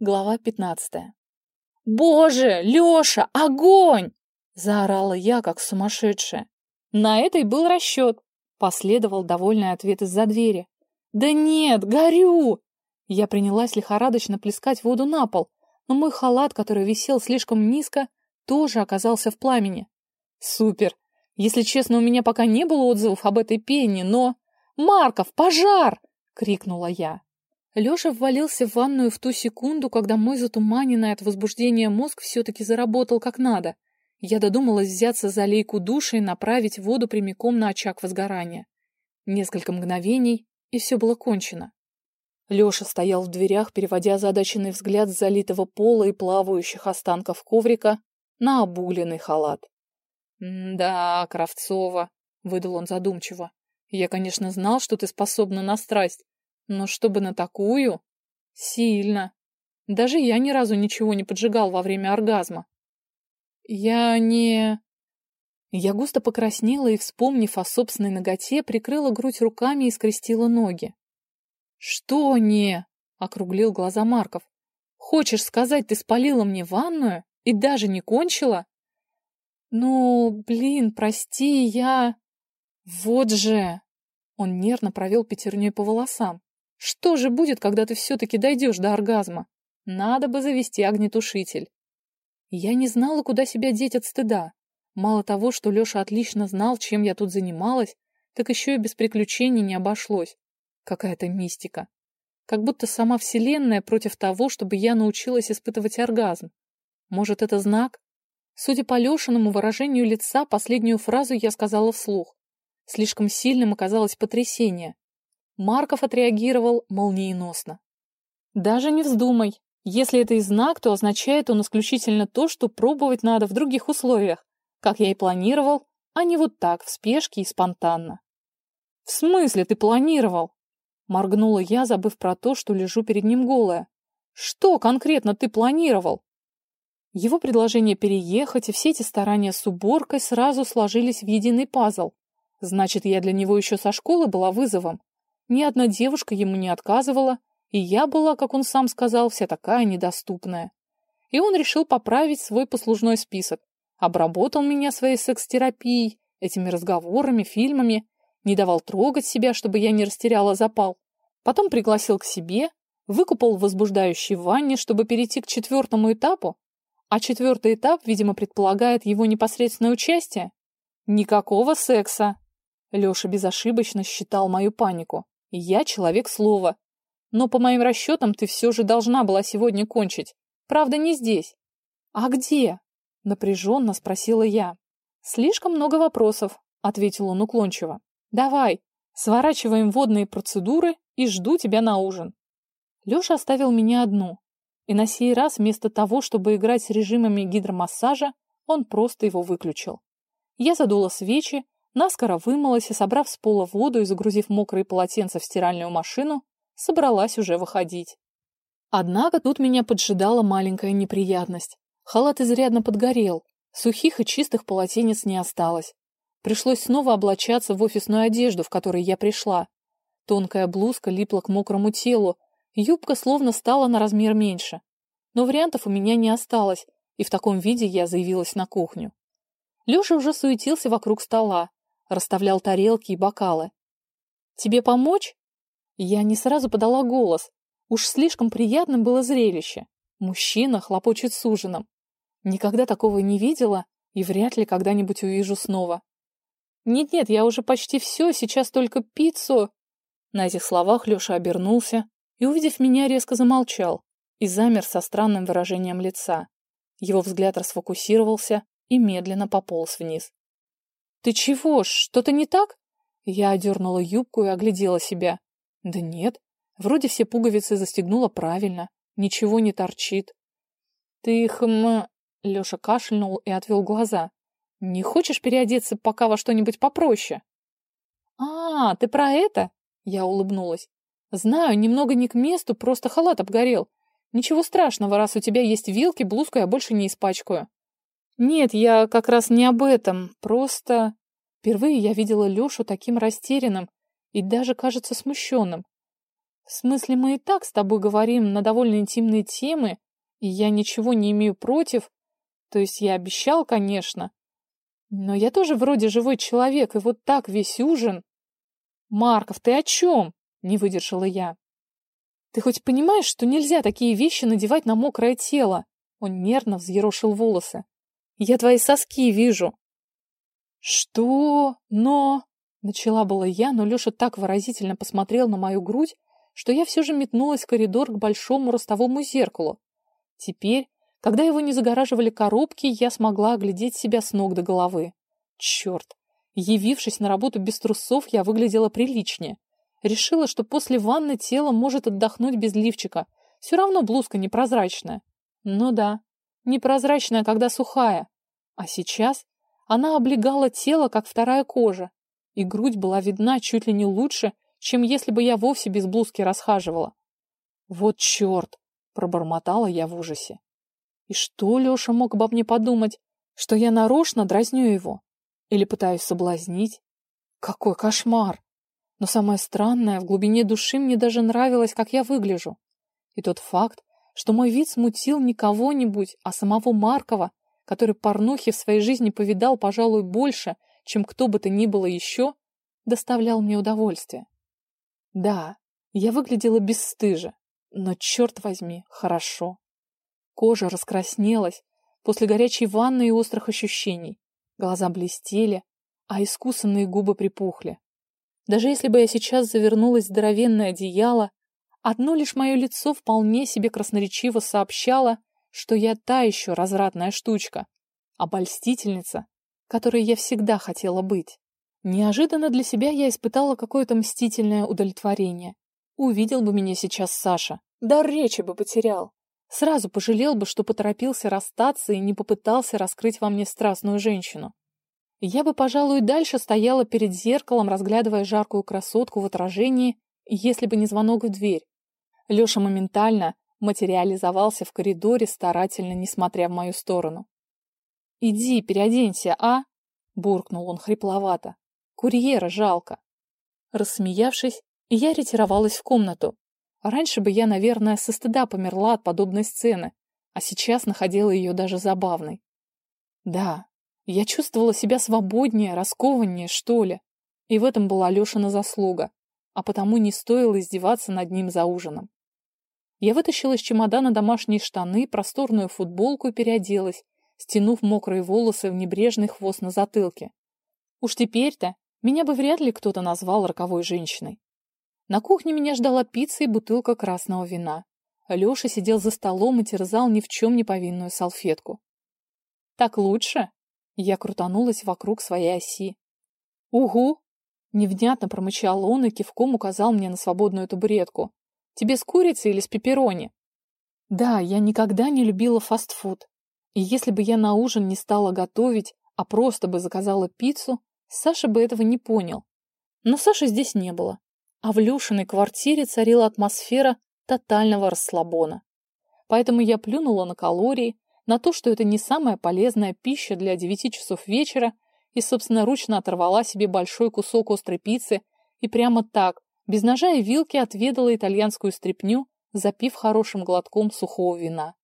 Глава пятнадцатая. «Боже, Леша, огонь!» — заорала я, как сумасшедшая. На это и был расчет. Последовал довольный ответ из-за двери. «Да нет, горю!» Я принялась лихорадочно плескать воду на пол, но мой халат, который висел слишком низко, тоже оказался в пламени. Супер! Если честно, у меня пока не было отзывов об этой пене, но... «Марков, пожар!» — крикнула я. Лёша ввалился в ванную в ту секунду, когда мой затуманенный от возбуждения мозг все-таки заработал как надо. Я додумалась взяться за лейку душа и направить воду прямиком на очаг возгорания. Несколько мгновений, и все было кончено. Лёша стоял в дверях, переводя озадаченный взгляд с залитого пола и плавающих останков коврика на обугленный халат. «Да, Кравцова», — выдал он задумчиво, — «я, конечно, знал, что ты способна на страсть, но чтобы на такую? Сильно. Даже я ни разу ничего не поджигал во время оргазма. Я не... Я густо покраснела и, вспомнив о собственной ноготе, прикрыла грудь руками и скрестила ноги. «Что не?» — округлил глаза Марков. «Хочешь сказать, ты спалила мне ванную и даже не кончила?» «Ну, блин, прости, я...» «Вот же...» Он нервно провел пятерней по волосам. Что же будет, когда ты все-таки дойдешь до оргазма? Надо бы завести огнетушитель. Я не знала, куда себя деть от стыда. Мало того, что Леша отлично знал, чем я тут занималась, так еще и без приключений не обошлось. Какая-то мистика. Как будто сама Вселенная против того, чтобы я научилась испытывать оргазм. Может, это знак? Судя по Лешиному выражению лица, последнюю фразу я сказала вслух. Слишком сильным оказалось потрясение. Марков отреагировал молниеносно. «Даже не вздумай. Если это и знак, то означает он исключительно то, что пробовать надо в других условиях, как я и планировал, а не вот так, в спешке и спонтанно». «В смысле ты планировал?» Моргнула я, забыв про то, что лежу перед ним голая. «Что конкретно ты планировал?» Его предложение переехать и все эти старания с уборкой сразу сложились в единый пазл. Значит, я для него еще со школы была вызовом. Ни одна девушка ему не отказывала, и я была, как он сам сказал, вся такая недоступная. И он решил поправить свой послужной список. Обработал меня своей секс-терапией, этими разговорами, фильмами, не давал трогать себя, чтобы я не растеряла запал. Потом пригласил к себе, выкупал в возбуждающей ванне, чтобы перейти к четвертому этапу, а четвертый этап, видимо, предполагает его непосредственное участие. Никакого секса. Леша безошибочно считал мою панику. Я человек слова. Но по моим расчетам ты все же должна была сегодня кончить. Правда, не здесь. А где? Напряженно спросила я. Слишком много вопросов, ответил он уклончиво. Давай, сворачиваем водные процедуры и жду тебя на ужин. Леша оставил меня одну. И на сей раз вместо того, чтобы играть с режимами гидромассажа, он просто его выключил. Я задула свечи, наскоро вымылась и, собрав с пола воду и загрузив мокрые полотенца в стиральную машину, собралась уже выходить. Однако тут меня поджидала маленькая неприятность. Халат изрядно подгорел, сухих и чистых полотенец не осталось. Пришлось снова облачаться в офисную одежду, в которой я пришла. Тонкая блузка липла к мокрому телу, юбка словно стала на размер меньше. Но вариантов у меня не осталось, и в таком виде я заявилась на кухню. Леша уже суетился вокруг стола, расставлял тарелки и бокалы. «Тебе помочь?» Я не сразу подала голос. Уж слишком приятным было зрелище. Мужчина хлопочет с ужином. Никогда такого не видела и вряд ли когда-нибудь увижу снова. «Нет-нет, я уже почти все, сейчас только пиццу...» На этих словах Леша обернулся и, увидев меня, резко замолчал и замер со странным выражением лица. Его взгляд расфокусировался и медленно пополз вниз. «Ты чего? Что-то не так?» Я одернула юбку и оглядела себя. «Да нет, вроде все пуговицы застегнула правильно, ничего не торчит». «Ты хм...» Леша кашлянул и отвел глаза. «Не хочешь переодеться пока во что-нибудь попроще?» «А, ты про это?» Я улыбнулась. «Знаю, немного не к месту, просто халат обгорел. Ничего страшного, раз у тебя есть вилки, блузку я больше не испачкаю». Нет, я как раз не об этом. Просто впервые я видела Лешу таким растерянным и даже, кажется, смущенным. В смысле, мы и так с тобой говорим на довольно интимные темы, и я ничего не имею против. То есть я обещал, конечно. Но я тоже вроде живой человек, и вот так весь ужин... Марков, ты о чем? Не выдержала я. Ты хоть понимаешь, что нельзя такие вещи надевать на мокрое тело? Он нервно взъерошил волосы. Я твои соски вижу. Что? Но... Начала была я, но Леша так выразительно посмотрел на мою грудь, что я все же метнулась в коридор к большому ростовому зеркалу. Теперь, когда его не загораживали коробки, я смогла оглядеть себя с ног до головы. Черт! Явившись на работу без трусов, я выглядела приличнее. Решила, что после ванны тело может отдохнуть без лифчика. Все равно блузка непрозрачная. Ну да, непрозрачная, когда сухая. А сейчас она облегала тело, как вторая кожа и грудь была видна чуть ли не лучше, чем если бы я вовсе без блузки расхаживала. «Вот черт!» — пробормотала я в ужасе. И что Леша мог обо мне подумать? Что я нарочно дразню его? Или пытаюсь соблазнить? Какой кошмар! Но самое странное, в глубине души мне даже нравилось, как я выгляжу. И тот факт, что мой вид смутил не кого-нибудь, а самого Маркова, который порнухи в своей жизни повидал, пожалуй, больше, чем кто бы то ни было еще, доставлял мне удовольствие. Да, я выглядела бесстыже, но, черт возьми, хорошо. Кожа раскраснелась после горячей ванны и острых ощущений. Глаза блестели, а искусанные губы припухли. Даже если бы я сейчас завернулась в здоровенное одеяло, одно лишь мое лицо вполне себе красноречиво сообщало, что я та еще развратная штучка, обольстительница, которой я всегда хотела быть. Неожиданно для себя я испытала какое-то мстительное удовлетворение. Увидел бы меня сейчас Саша, дар речи бы потерял. Сразу пожалел бы, что поторопился расстаться и не попытался раскрыть во мне страстную женщину. Я бы, пожалуй, дальше стояла перед зеркалом, разглядывая жаркую красотку в отражении, если бы не звонок в дверь. Леша моментально материализовался в коридоре, старательно не смотря в мою сторону. «Иди, переоденься, а?» — буркнул он хрипловато. «Курьера жалко». Рассмеявшись, я ретировалась в комнату. Раньше бы я, наверное, со стыда померла от подобной сцены, а сейчас находила ее даже забавной. Да, я чувствовала себя свободнее, раскованнее, что ли. И в этом была Лешина заслуга, а потому не стоило издеваться над ним за ужином. Я вытащила из чемодана домашние штаны, просторную футболку и переоделась, стянув мокрые волосы в небрежный хвост на затылке. Уж теперь-то меня бы вряд ли кто-то назвал роковой женщиной. На кухне меня ждала пицца и бутылка красного вина. Леша сидел за столом и терзал ни в чем не повинную салфетку. «Так лучше?» Я крутанулась вокруг своей оси. «Угу!» Невнятно промычал он и кивком указал мне на свободную табуретку. «Тебе с курицей или с пепперони?» Да, я никогда не любила фастфуд. И если бы я на ужин не стала готовить, а просто бы заказала пиццу, Саша бы этого не понял. Но Саши здесь не было. А в Люшиной квартире царила атмосфера тотального расслабона. Поэтому я плюнула на калории, на то, что это не самая полезная пища для 9 часов вечера, и собственноручно оторвала себе большой кусок острой пиццы и прямо так, без ножа и вилки отведала итальянскую стряпню, запив хорошим глотком сухого вина.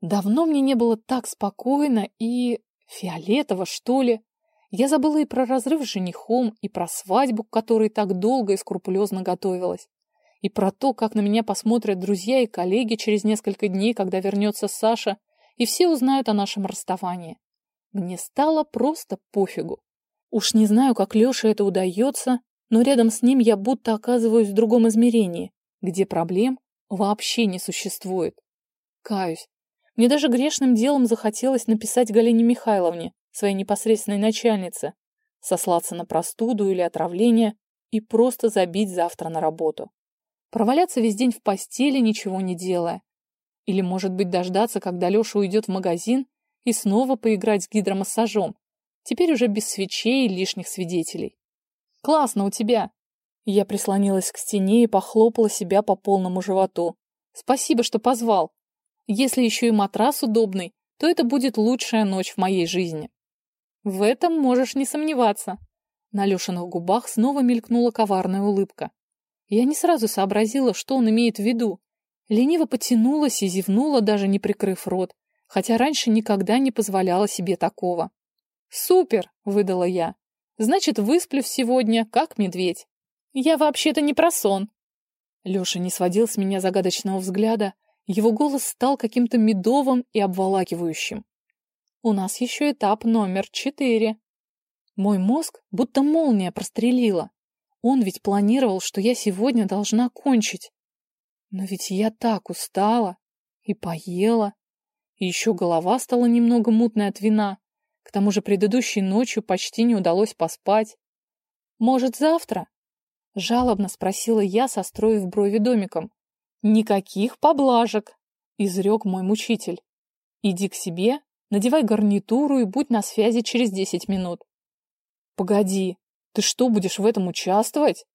Давно мне не было так спокойно и... фиолетово, что ли. Я забыла и про разрыв с женихом, и про свадьбу, к которой так долго и скрупулезно готовилась, и про то, как на меня посмотрят друзья и коллеги через несколько дней, когда вернется Саша, и все узнают о нашем расставании. Мне стало просто пофигу. Уж не знаю, как Леше это удается, но рядом с ним я будто оказываюсь в другом измерении, где проблем вообще не существует. Каюсь, мне даже грешным делом захотелось написать Галине Михайловне, своей непосредственной начальнице, сослаться на простуду или отравление и просто забить завтра на работу. Проваляться весь день в постели, ничего не делая. Или, может быть, дождаться, когда Леша уйдет в магазин и снова поиграть с гидромассажом, теперь уже без свечей и лишних свидетелей. «Классно у тебя!» Я прислонилась к стене и похлопала себя по полному животу. «Спасибо, что позвал. Если еще и матрас удобный, то это будет лучшая ночь в моей жизни. В этом можешь не сомневаться. На Лешиных губах снова мелькнула коварная улыбка. Я не сразу сообразила, что он имеет в виду. Лениво потянулась и зевнула, даже не прикрыв рот, хотя раньше никогда не позволяла себе такого. «Супер!» — выдала я. «Значит, высплюсь сегодня, как медведь. Я вообще-то не про сон». Леша не сводил с меня загадочного взгляда, его голос стал каким-то медовым и обволакивающим. «У нас еще этап номер четыре». Мой мозг будто молния прострелила. Он ведь планировал, что я сегодня должна кончить. Но ведь я так устала и поела. И еще голова стала немного мутной от вина. К тому же предыдущей ночью почти не удалось поспать. «Может, завтра?» — жалобно спросила я, состроив брови домиком. «Никаких поблажек!» — изрек мой мучитель. «Иди к себе, надевай гарнитуру и будь на связи через десять минут». «Погоди, ты что, будешь в этом участвовать?»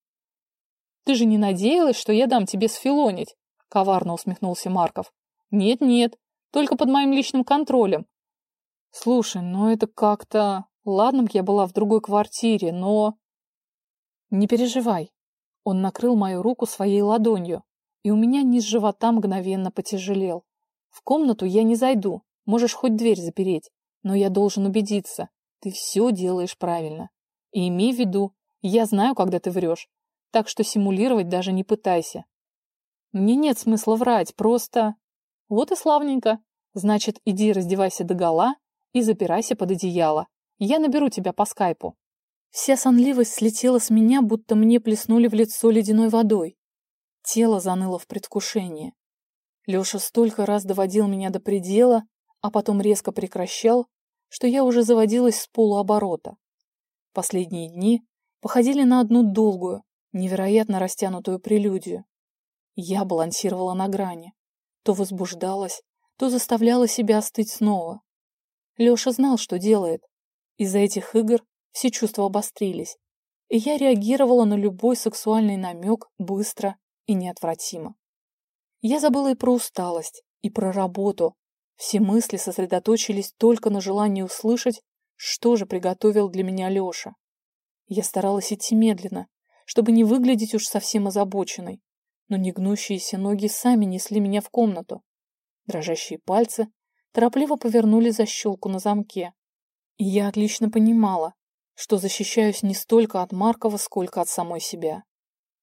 «Ты же не надеялась, что я дам тебе сфилонить?» — коварно усмехнулся Марков. «Нет-нет, только под моим личным контролем. Слушай, ну это как-то... Ладно я была в другой квартире, но... Не переживай. Он накрыл мою руку своей ладонью, и у меня низ живота мгновенно потяжелел. В комнату я не зайду, можешь хоть дверь запереть, но я должен убедиться, ты все делаешь правильно. И имей в виду, я знаю, когда ты врешь, так что симулировать даже не пытайся. Мне нет смысла врать, просто... Вот и славненько. Значит, иди раздевайся догола и запирайся под одеяло. Я наберу тебя по скайпу. Вся сонливость слетела с меня, будто мне плеснули в лицо ледяной водой. Тело заныло в предвкушении. Леша столько раз доводил меня до предела, а потом резко прекращал, что я уже заводилась с полуоборота. Последние дни походили на одну долгую, невероятно растянутую прелюдию. Я балансировала на грани. То возбуждалась, то заставляла себя остыть снова. Леша знал, что делает. Из-за этих игр все чувства обострились, и я реагировала на любой сексуальный намек быстро и неотвратимо. Я забыла и про усталость, и про работу. Все мысли сосредоточились только на желании услышать, что же приготовил для меня Леша. Я старалась идти медленно, чтобы не выглядеть уж совсем озабоченной, но негнущиеся ноги сами несли меня в комнату. Дрожащие пальцы торопливо повернули защелку на замке. И я отлично понимала, что защищаюсь не столько от Маркова, сколько от самой себя.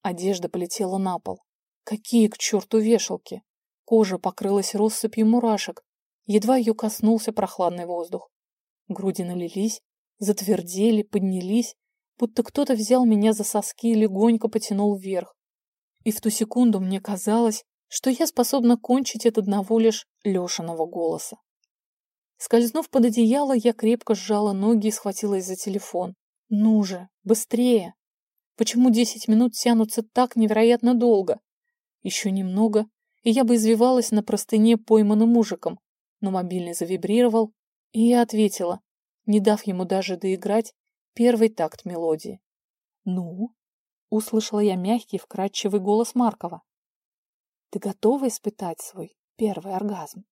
Одежда полетела на пол. Какие к черту вешалки! Кожа покрылась россыпью мурашек, едва ее коснулся прохладный воздух. Груди налились, затвердели, поднялись, будто кто-то взял меня за соски и легонько потянул вверх. И в ту секунду мне казалось, что я способна кончить от одного лишь Лешиного голоса. Скользнув под одеяло, я крепко сжала ноги и схватилась за телефон. Ну же, быстрее! Почему десять минут тянутся так невероятно долго? Еще немного, и я бы извивалась на простыне пойманным мужиком, но мобильный завибрировал, и я ответила, не дав ему даже доиграть первый такт мелодии. «Ну?» — услышала я мягкий, вкрадчивый голос Маркова. Ты готова испытать свой первый оргазм?